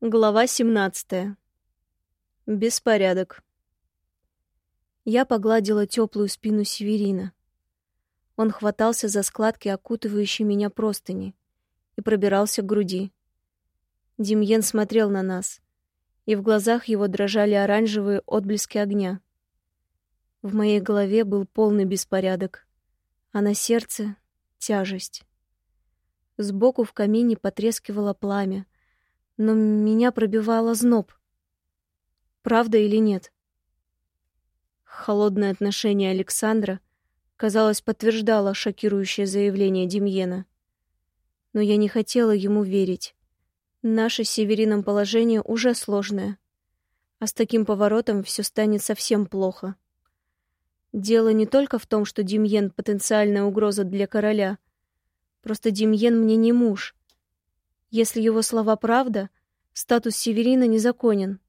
Глава 17. Беспорядок. Я погладила теплую спину Северина. Он хватался за складки, окутывающие меня простыни, и пробирался к груди. Демьен смотрел на нас, и в глазах его дрожали оранжевые отблески огня. В моей голове был полный беспорядок, а на сердце — тяжесть. Сбоку в камине потрескивало пламя — но меня пробивало зноб. Правда или нет? Холодное отношение Александра, казалось, подтверждало шокирующее заявление Демьена. Но я не хотела ему верить. Наше с Северином положение уже сложное. А с таким поворотом все станет совсем плохо. Дело не только в том, что Демьен — потенциальная угроза для короля. Просто Демьен мне не муж, если его слова правда, статус Северина незаконен.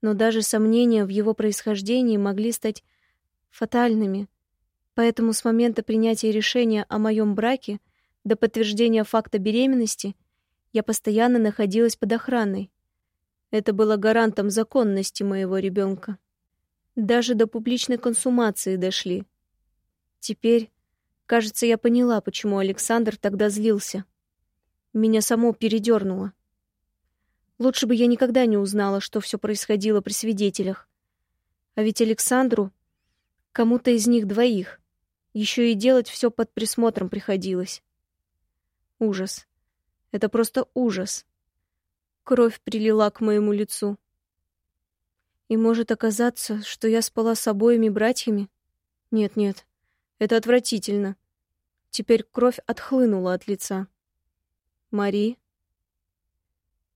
Но даже сомнения в его происхождении могли стать фатальными. Поэтому с момента принятия решения о моем браке до подтверждения факта беременности я постоянно находилась под охраной. Это было гарантом законности моего ребенка. Даже до публичной консумации дошли. Теперь, кажется, я поняла, почему Александр тогда злился. Меня само передернуло. Лучше бы я никогда не узнала, что все происходило при свидетелях. А ведь Александру, кому-то из них двоих, еще и делать все под присмотром приходилось. Ужас. Это просто ужас. Кровь прилила к моему лицу. И может оказаться, что я спала с обоими братьями? Нет-нет, это отвратительно. Теперь кровь отхлынула от лица. Мари.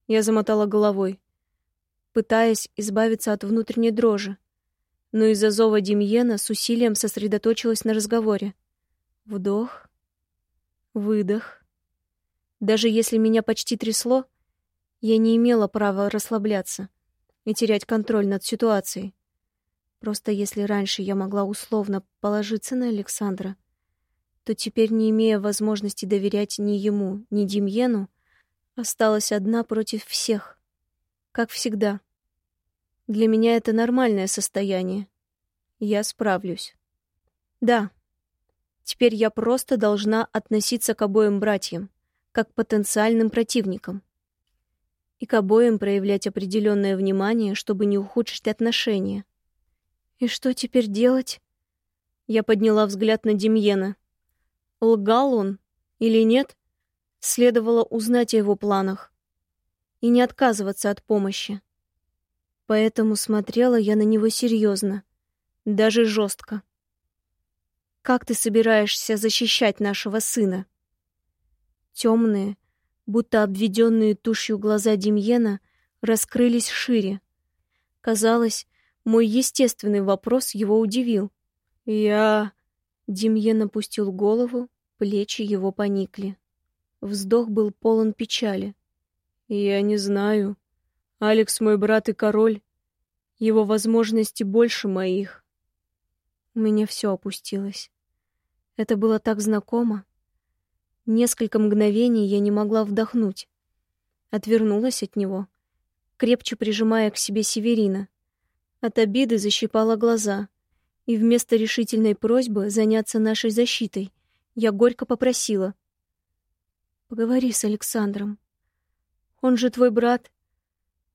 Я замотала головой, пытаясь избавиться от внутренней дрожи, но из-за зова Демьена с усилием сосредоточилась на разговоре. Вдох, выдох. Даже если меня почти трясло, я не имела права расслабляться и терять контроль над ситуацией. Просто если раньше я могла условно положиться на Александра, то теперь, не имея возможности доверять ни ему, ни Демьену, осталась одна против всех. Как всегда. Для меня это нормальное состояние. Я справлюсь. Да. Теперь я просто должна относиться к обоим братьям, как к потенциальным противникам. И к обоим проявлять определенное внимание, чтобы не ухудшить отношения. И что теперь делать? Я подняла взгляд на Демьена. Лгал он или нет, следовало узнать о его планах и не отказываться от помощи. Поэтому смотрела я на него серьезно, даже жестко. «Как ты собираешься защищать нашего сына?» Темные, будто обведенные тушью глаза Демьена, раскрылись шире. Казалось, мой естественный вопрос его удивил. «Я...» Демьен опустил голову, плечи его поникли. Вздох был полон печали. «Я не знаю. Алекс мой брат и король. Его возможности больше моих». У меня все опустилось. Это было так знакомо. Несколько мгновений я не могла вдохнуть. Отвернулась от него, крепче прижимая к себе Северина. От обиды защипала глаза — и вместо решительной просьбы заняться нашей защитой я горько попросила. «Поговори с Александром. Он же твой брат.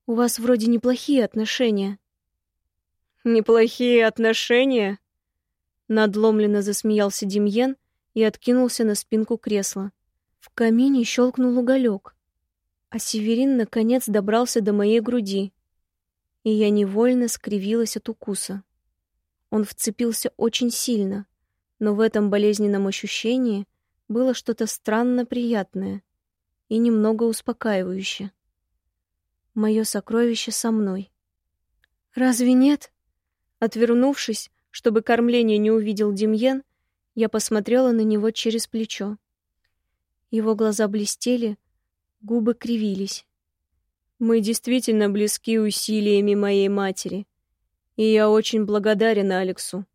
У вас вроде неплохие отношения». «Неплохие отношения?» Надломленно засмеялся Демьен и откинулся на спинку кресла. В камине щелкнул уголек, а Северин наконец добрался до моей груди, и я невольно скривилась от укуса. Он вцепился очень сильно, но в этом болезненном ощущении было что-то странно приятное и немного успокаивающее. Мое сокровище со мной. Разве нет? Отвернувшись, чтобы кормление не увидел Демьен, я посмотрела на него через плечо. Его глаза блестели, губы кривились. Мы действительно близки усилиями моей матери. И я очень благодарен Алексу,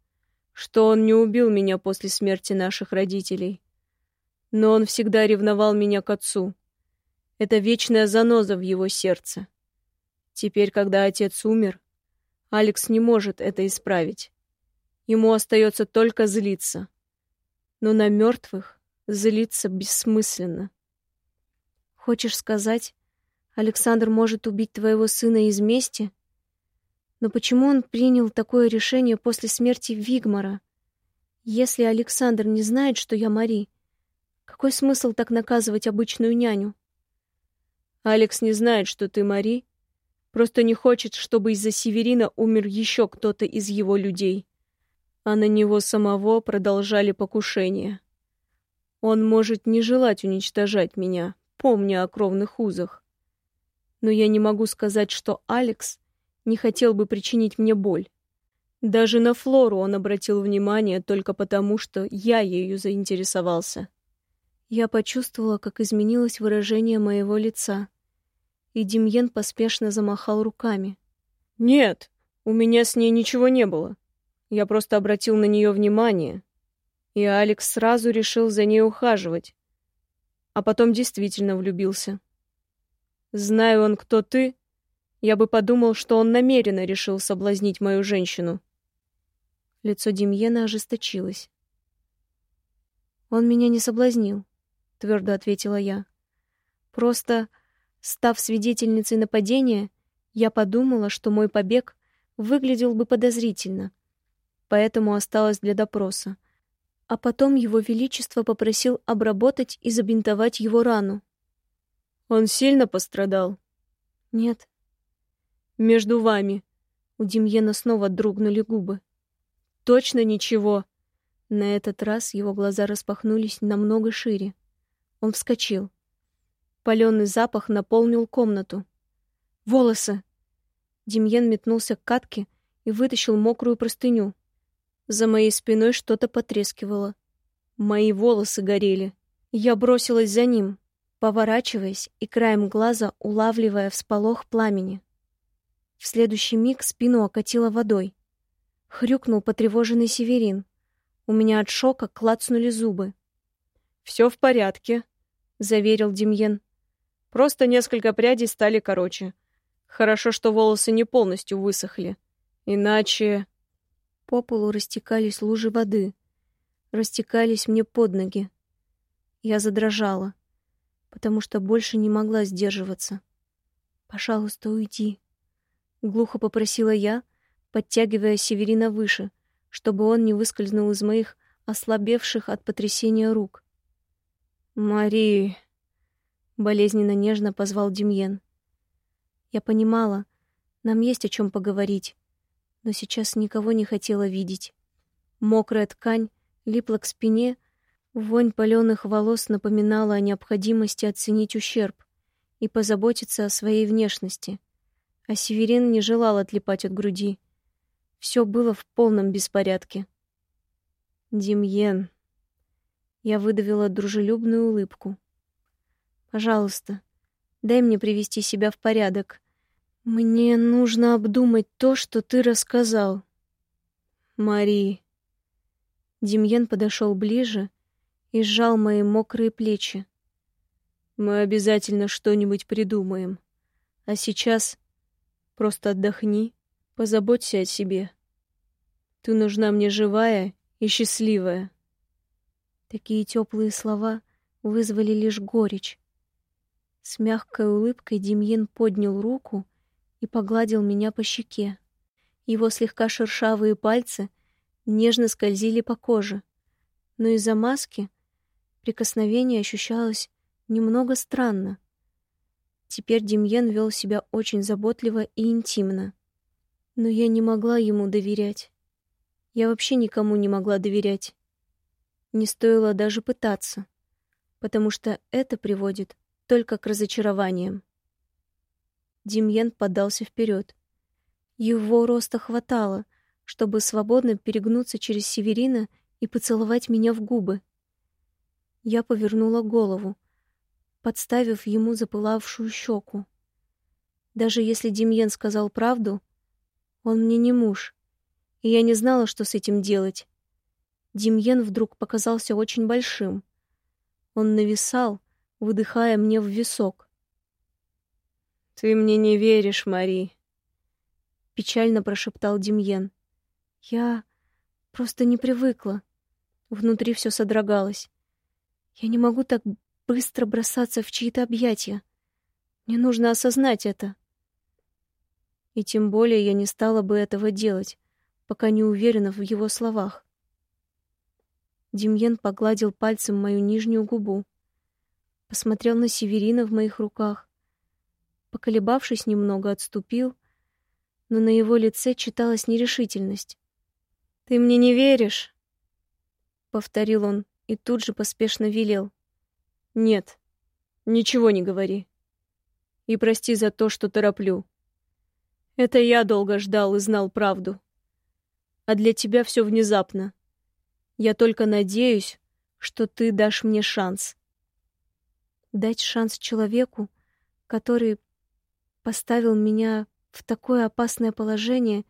что он не убил меня после смерти наших родителей. Но он всегда ревновал меня к отцу. Это вечная заноза в его сердце. Теперь, когда отец умер, Алекс не может это исправить. Ему остается только злиться. Но на мертвых злиться бессмысленно. Хочешь сказать, Александр может убить твоего сына из мести? Но почему он принял такое решение после смерти Вигмара? Если Александр не знает, что я Мари, какой смысл так наказывать обычную няню? Алекс не знает, что ты Мари, просто не хочет, чтобы из-за Северина умер еще кто-то из его людей, а на него самого продолжали покушения. Он может не желать уничтожать меня, помня о кровных узах. Но я не могу сказать, что Алекс не хотел бы причинить мне боль. Даже на Флору он обратил внимание только потому, что я ею заинтересовался. Я почувствовала, как изменилось выражение моего лица, и Демьен поспешно замахал руками. «Нет, у меня с ней ничего не было. Я просто обратил на нее внимание, и Алекс сразу решил за ней ухаживать, а потом действительно влюбился. Знаю он, кто ты, я бы подумал, что он намеренно решил соблазнить мою женщину. Лицо Демьена ожесточилось. «Он меня не соблазнил», — твердо ответила я. «Просто, став свидетельницей нападения, я подумала, что мой побег выглядел бы подозрительно, поэтому осталась для допроса. А потом его величество попросил обработать и забинтовать его рану. Он сильно пострадал? Нет. Между вами. У Демьена снова дрогнули губы. Точно ничего. На этот раз его глаза распахнулись намного шире. Он вскочил. Паленый запах наполнил комнату. «Волосы!» Демьен метнулся к катке и вытащил мокрую простыню. За моей спиной что-то потрескивало. Мои волосы горели. Я бросилась за ним, поворачиваясь и краем глаза улавливая всполох пламени. В следующий миг спину окатило водой. Хрюкнул потревоженный Северин. У меня от шока клацнули зубы. «Все в порядке», — заверил Демьен. «Просто несколько прядей стали короче. Хорошо, что волосы не полностью высохли. Иначе...» По полу растекались лужи воды. Растекались мне под ноги. Я задрожала, потому что больше не могла сдерживаться. «Пожалуйста, уйди», — глухо попросила я, — подтягивая Северина выше, чтобы он не выскользнул из моих ослабевших от потрясения рук. «Мари!» — болезненно нежно позвал Демьен. Я понимала, нам есть о чем поговорить, но сейчас никого не хотела видеть. Мокрая ткань липла к спине, вонь паленых волос напоминала о необходимости оценить ущерб и позаботиться о своей внешности. А Северин не желал отлипать от груди. Все было в полном беспорядке. «Демьен...» Я выдавила дружелюбную улыбку. «Пожалуйста, дай мне привести себя в порядок. Мне нужно обдумать то, что ты рассказал». «Мари...» Демьен подошел ближе и сжал мои мокрые плечи. «Мы обязательно что-нибудь придумаем. А сейчас просто отдохни Позаботься о себе. Ты нужна мне живая и счастливая. Такие теплые слова вызвали лишь горечь. С мягкой улыбкой Демьен поднял руку и погладил меня по щеке. Его слегка шершавые пальцы нежно скользили по коже, но из-за маски прикосновение ощущалось немного странно. Теперь Демьен вел себя очень заботливо и интимно. Но я не могла ему доверять. Я вообще никому не могла доверять. Не стоило даже пытаться, потому что это приводит только к разочарованиям. Демьен подался вперед. Его роста хватало, чтобы свободно перегнуться через Северина и поцеловать меня в губы. Я повернула голову, подставив ему запылавшую щеку. Даже если Демьен сказал правду, он мне не муж, и я не знала, что с этим делать. Демьен вдруг показался очень большим. Он нависал, выдыхая мне в висок. Ты мне не веришь, Мари, печально прошептал Демьен. Я просто не привыкла. Внутри все содрогалось. Я не могу так быстро бросаться в чьи-то объятия. Мне нужно осознать это. И тем более я не стала бы этого делать, пока не уверена в его словах. Демьен погладил пальцем мою нижнюю губу, посмотрел на Северина в моих руках, поколебавшись немного, отступил, но на его лице читалась нерешительность. «Ты мне не веришь?» — повторил он и тут же поспешно велел. «Нет, ничего не говори. И прости за то, что тороплю. Это я долго ждал и знал правду. А для тебя все внезапно. Я только надеюсь, что ты дашь мне шанс». Дать шанс человеку, который поставил меня в такое опасное положение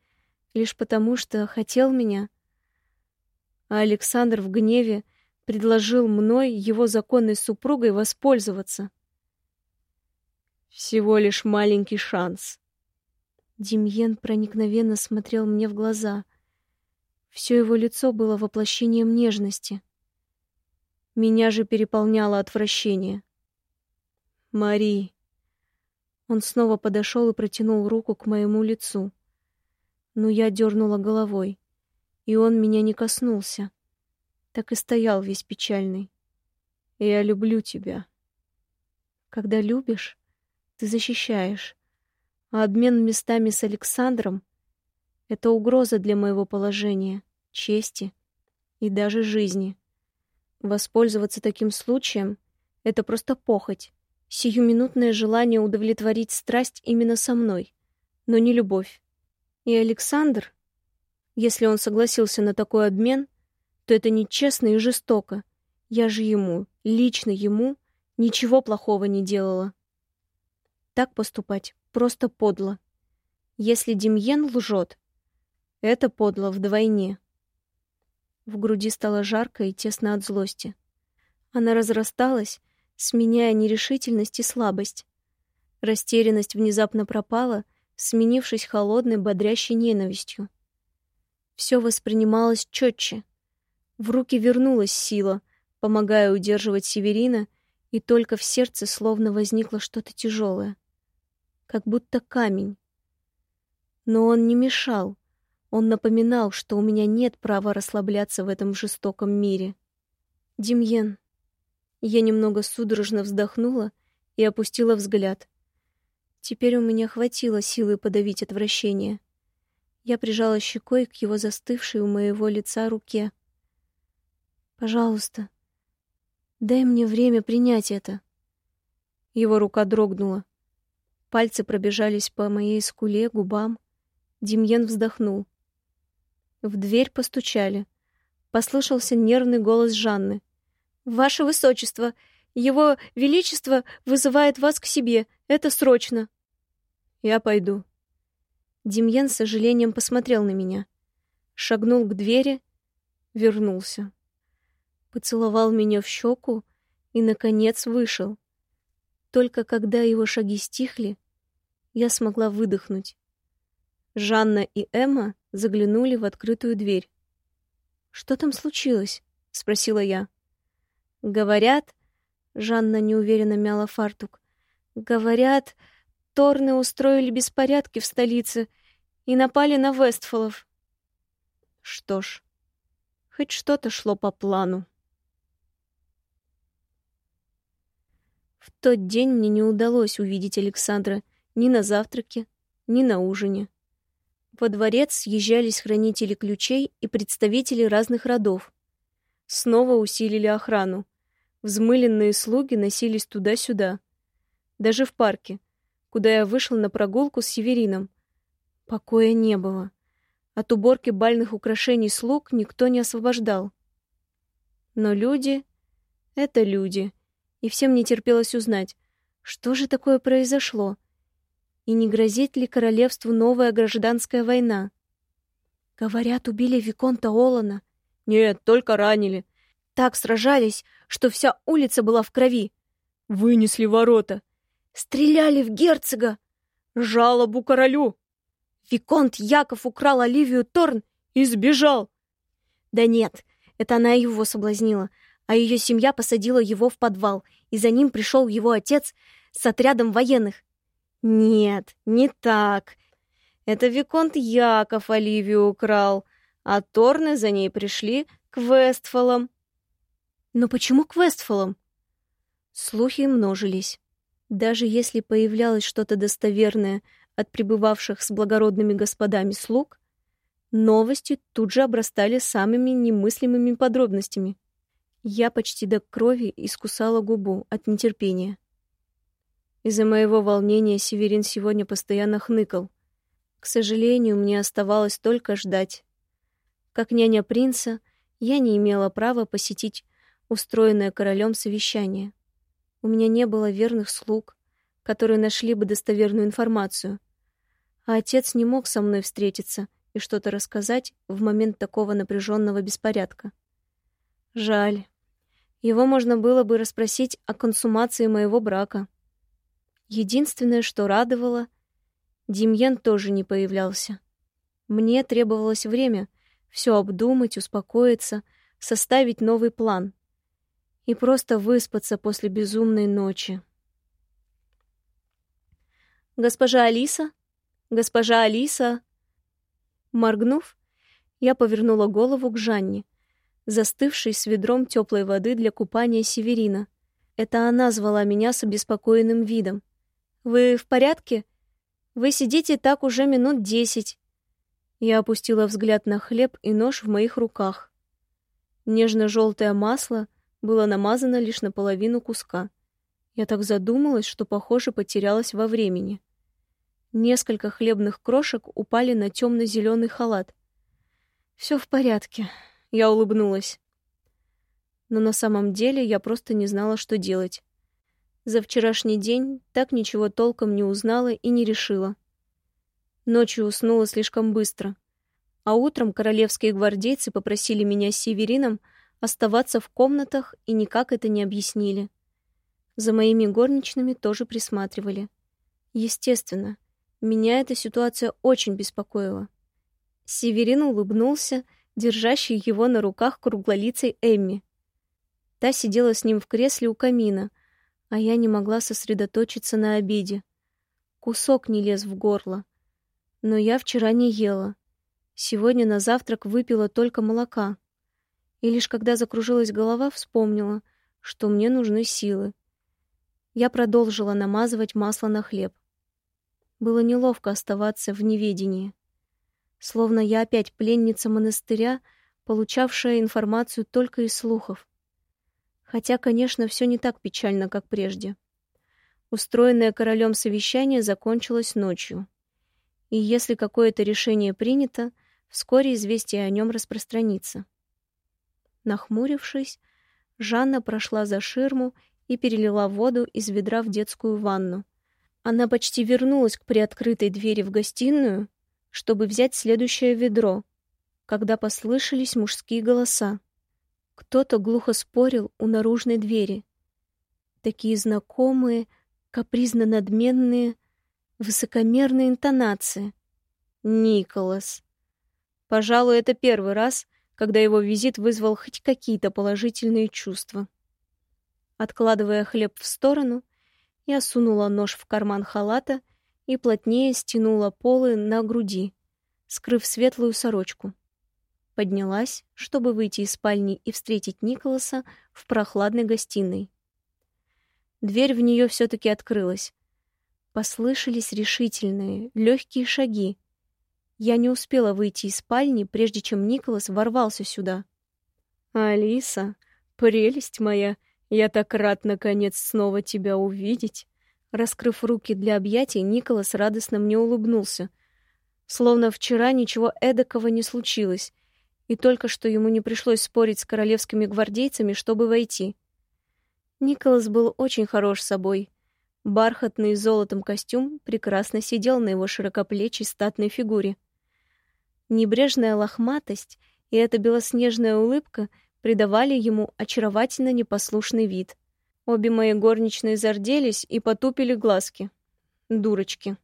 лишь потому, что хотел меня. А Александр в гневе предложил мной, его законной супругой, воспользоваться. Всего лишь маленький шанс. Демьен проникновенно смотрел мне в глаза. Все его лицо было воплощением нежности. Меня же переполняло отвращение. Мари, он снова подошел и протянул руку к моему лицу. Но я дернула головой, и он меня не коснулся. Так и стоял весь печальный. «Я люблю тебя». Когда любишь, ты защищаешь. А обмен местами с Александром — это угроза для моего положения, чести и даже жизни. Воспользоваться таким случаем — это просто похоть, Сиюминутное желание удовлетворить страсть именно со мной, но не любовь. И Александр, если он согласился на такой обмен, то это нечестно и жестоко. Я же ему, лично ему, ничего плохого не делала. Так поступать просто подло. Если Демьен лжет, это подло вдвойне. В груди стало жарко и тесно от злости. Она разрасталась, сменяя нерешительность и слабость. Растерянность внезапно пропала, сменившись холодной, бодрящей ненавистью. Все воспринималось четче. В руки вернулась сила, помогая удерживать Северина, и только в сердце словно возникло что-то тяжелое, как будто камень. Но он не мешал. Он напоминал, что у меня нет права расслабляться в этом жестоком мире. Демьен, я немного судорожно вздохнула и опустила взгляд. Теперь у меня хватило силы подавить отвращение. Я прижала щекой к его застывшей у моего лица руке. «Пожалуйста, дай мне время принять это». Его рука дрогнула. Пальцы пробежались по моей скуле, губам. Демьен вздохнул. В дверь постучали. Послышался нервный голос Жанны. «Ваше Высочество, Его Величество вызывает вас к себе. Это срочно». «Я пойду». Демьян с сожалением посмотрел на меня. Шагнул к двери, вернулся. Поцеловал меня в щеку и, наконец, вышел. Только когда его шаги стихли, я смогла выдохнуть. Жанна и Эмма заглянули в открытую дверь. «Что там случилось?» — спросила я. Говорят, Жанна неуверенно мяла фартук. Говорят, Торны устроили беспорядки в столице и напали на Вестфолов. Что ж, хоть что-то шло по плану. В тот день мне не удалось увидеть Александра ни на завтраке, ни на ужине. Во дворец съезжались хранители ключей и представители разных родов. Снова усилили охрану. Взмыленные слуги носились туда-сюда. Даже в парке, куда я вышел на прогулку с Северином. Покоя не было. От уборки бальных украшений слуг никто не освобождал. Но люди — это люди, и всем не терпелось узнать, что же такое произошло, и не грозит ли королевству новая гражданская война. Говорят, убили Виконта Олана. Нет, только ранили. Так сражались, что вся улица была в крови. Вынесли ворота. Стреляли в герцога. Жалобу королю!» Виконт Яков украл Оливию Торн и сбежал. Да нет, это она его соблазнила, а ее семья посадила его в подвал, и за ним пришел его отец с отрядом военных. Нет, не так. Это Виконт Яков Оливию украл, а Торны за ней пришли к Вестфалам. Но почему к Вестфалам? Слухи множились. Даже если появлялось что-то достоверное от пребывавших с благородными господами слуг, новости тут же обрастали самыми немыслимыми подробностями. Я почти до крови искусала губу от нетерпения. Из-за моего волнения Северин сегодня постоянно хныкал. К сожалению, мне оставалось только ждать. Как няня принца, я не имела права посетить устроенное королем совещание. У меня не было верных слуг, которые нашли бы достоверную информацию. А отец не мог со мной встретиться и что-то рассказать в момент такого напряженного беспорядка. Жаль. Его можно было бы расспросить о консумации моего брака. Единственное, что радовало, Демьян тоже не появлялся. Мне требовалось время все обдумать, успокоиться, составить новый план и просто выспаться после безумной ночи. «Госпожа Алиса? Госпожа Алиса?» Моргнув, я повернула голову к Жанне, застывшей с ведром теплой воды для купания Северина. Это она звала меня с обеспокоенным видом. «Вы в порядке? Вы сидите так уже минут десять». Я опустила взгляд на хлеб и нож в моих руках. Нежно-желтое масло было намазано лишь на половину куска. Я так задумалась, что, похоже, потерялась во времени. Несколько хлебных крошек упали на темно-зеленый халат. Все в порядке. Я улыбнулась. Но на самом деле я просто не знала, что делать. За вчерашний день так ничего толком не узнала и не решила. Ночью уснула слишком быстро. А утром королевские гвардейцы попросили меня с Северином оставаться в комнатах и никак это не объяснили. За моими горничными тоже присматривали. Естественно, меня эта ситуация очень беспокоила. Северин улыбнулся, держащий его на руках круглолицей Эмми. Та сидела с ним в кресле у камина, а я не могла сосредоточиться на обеде. Кусок не лез в горло. Но я вчера не ела. Сегодня на завтрак выпила только молока. И лишь когда закружилась голова, вспомнила, что мне нужны силы. Я продолжила намазывать масло на хлеб. Было неловко оставаться в неведении. Словно я опять пленница монастыря, получавшая информацию только из слухов. Хотя, конечно, все не так печально, как прежде. Устроенное королем совещание закончилось ночью. И если какое-то решение принято, вскоре известие о нем распространится. Нахмурившись, Жанна прошла за ширму и перелила воду из ведра в детскую ванну, она почти вернулась к приоткрытой двери в гостиную, чтобы взять следующее ведро, когда послышались мужские голоса. Кто-то глухо спорил у наружной двери. Такие знакомые, капризно-надменные, высокомерные интонации. Николас. Пожалуй, это первый раз, когда его визит вызвал хоть какие-то положительные чувства. Откладывая хлеб в сторону, я сунула нож в карман халата и плотнее стянула полы на груди, скрыв светлую сорочку. Поднялась, чтобы выйти из спальни и встретить Николаса в прохладной гостиной. Дверь в нее все-таки открылась. Послышались решительные, легкие шаги. Я не успела выйти из спальни, прежде чем Николас ворвался сюда. «Алиса, прелесть моя!» Я так рад, наконец, снова тебя увидеть. Раскрыв руки для объятий, Николас радостно мне улыбнулся. Словно вчера ничего эдакого не случилось, и только что ему не пришлось спорить с королевскими гвардейцами, чтобы войти. Николас был очень хорош собой. Бархатный золотом костюм прекрасно сидел на его широкоплечей статной фигуре. Небрежная лохматость и эта белоснежная улыбка — придавали ему очаровательно непослушный вид. Обе мои горничные зарделись и потупили глазки. Дурочки.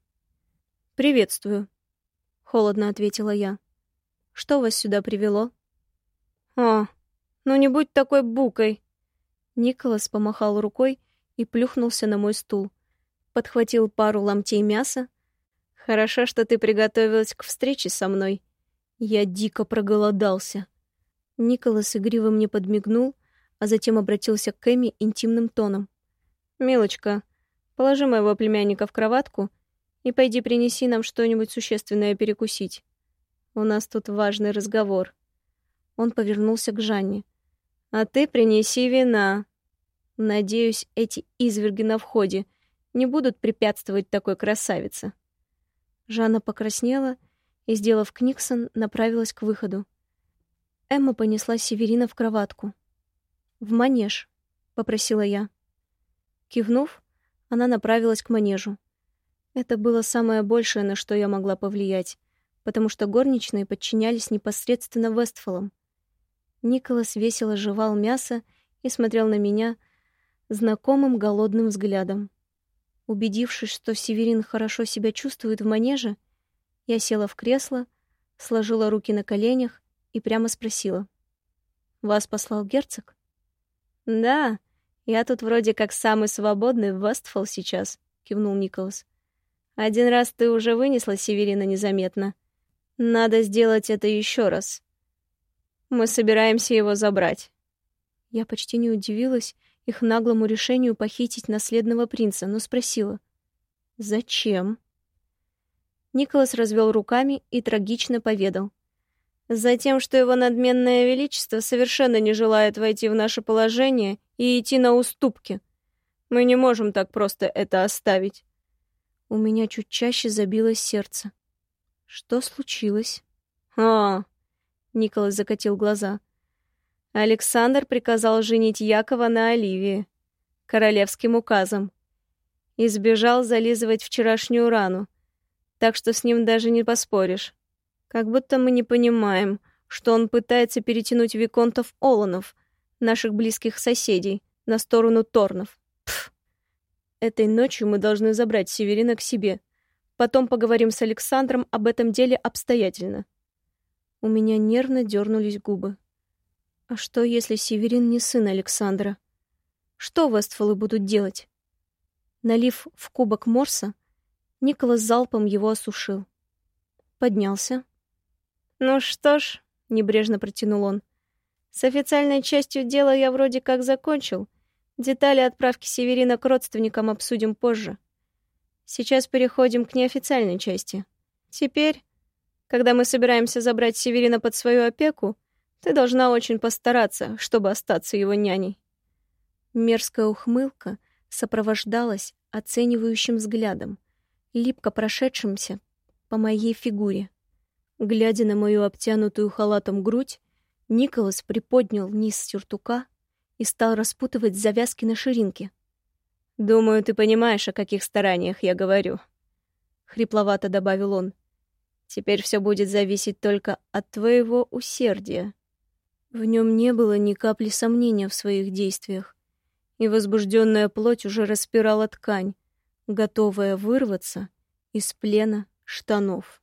«Приветствую», — холодно ответила я. «Что вас сюда привело?» «А, ну не будь такой букой!» Николас помахал рукой и плюхнулся на мой стул. Подхватил пару ломтей мяса. «Хорошо, что ты приготовилась к встрече со мной. Я дико проголодался». Николас игриво мне подмигнул, а затем обратился к Эми интимным тоном. «Милочка, положи моего племянника в кроватку и пойди принеси нам что-нибудь существенное перекусить. У нас тут важный разговор». Он повернулся к Жанне. «А ты принеси вина. Надеюсь, эти изверги на входе не будут препятствовать такой красавице». Жанна покраснела и, сделав книксон, направилась к выходу. Эмма понесла Северина в кроватку. «В манеж», — попросила я. Кивнув, она направилась к манежу. Это было самое большее, на что я могла повлиять, потому что горничные подчинялись непосредственно Вестфолам. Николас весело жевал мясо и смотрел на меня знакомым голодным взглядом. Убедившись, что Северин хорошо себя чувствует в манеже, я села в кресло, сложила руки на коленях и прямо спросила. «Вас послал герцог?» «Да, я тут вроде как самый свободный в Вестфол сейчас», — кивнул Николас. «Один раз ты уже вынесла Северина незаметно. Надо сделать это еще раз. Мы собираемся его забрать». Я почти не удивилась их наглому решению похитить наследного принца, но спросила. «Зачем?» Николас развел руками и трагично поведал. Затем, что его надменное величество совершенно не желает войти в наше положение и идти на уступки. Мы не можем так просто это оставить. У меня чуть чаще забилось сердце. Что случилось? А, Николас закатил глаза. Александр приказал женить Якова на Оливии королевским указом и сбежал зализывать вчерашнюю рану, так что с ним даже не поспоришь. Как будто мы не понимаем, что он пытается перетянуть Виконтов Оланов, наших близких соседей, на сторону Торнов. Пф. Этой ночью мы должны забрать Северина к себе. Потом поговорим с Александром об этом деле обстоятельно. У меня нервно дернулись губы. А что, если Северин не сын Александра? Что Вестфолы будут делать? Налив в кубок морса, Николас залпом его осушил. Поднялся, «Ну что ж», — небрежно протянул он, — «с официальной частью дела я вроде как закончил. Детали отправки Северина к родственникам обсудим позже. Сейчас переходим к неофициальной части. Теперь, когда мы собираемся забрать Северина под свою опеку, ты должна очень постараться, чтобы остаться его няней». Мерзкая ухмылка сопровождалась оценивающим взглядом, липко прошедшимся по моей фигуре. Глядя на мою обтянутую халатом грудь, Николас приподнял низ сюртука и стал распутывать завязки на ширинке. «Думаю, ты понимаешь, о каких стараниях я говорю», — хрипловато добавил он. «Теперь все будет зависеть только от твоего усердия». В нем не было ни капли сомнения в своих действиях, и возбужденная плоть уже распирала ткань, готовая вырваться из плена штанов.